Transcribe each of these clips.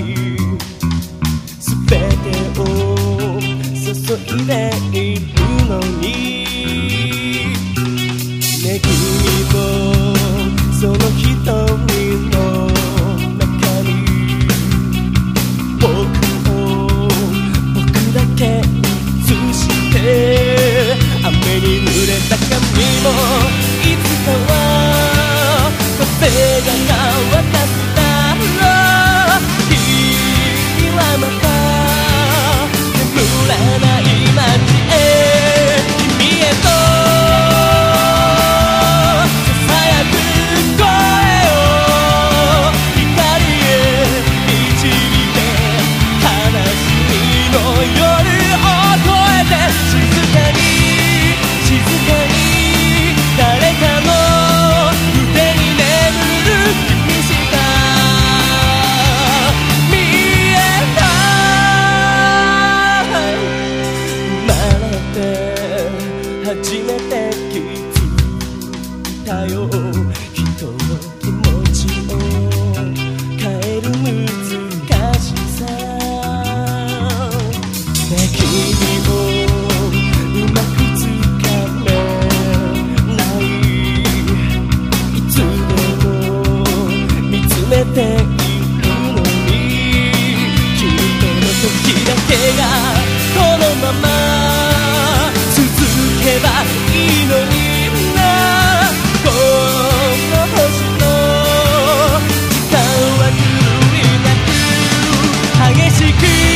全てを注いでいるのに。め恵みとその日れてたよ人の気持ちを変える難しさで君をうまくつかめないいつでも見つめていくのに君との時だけがこのまま Mickey.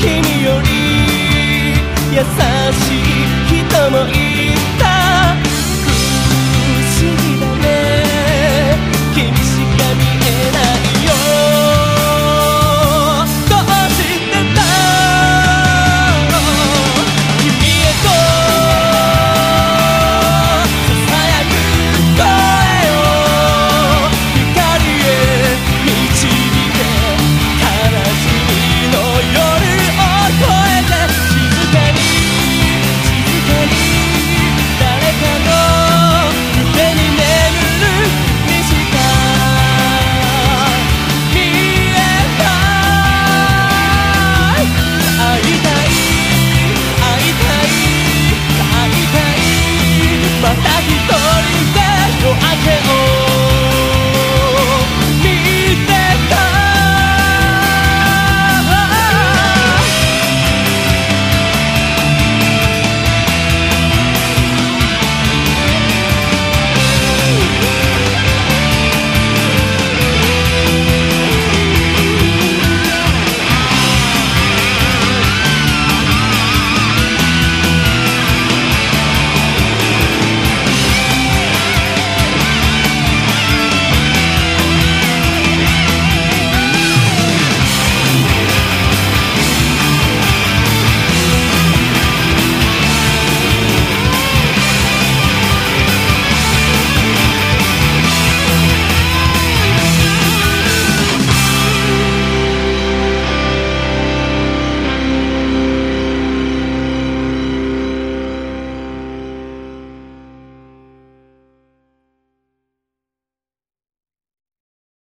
君より優しい人もいた。不思議だね。君しか見え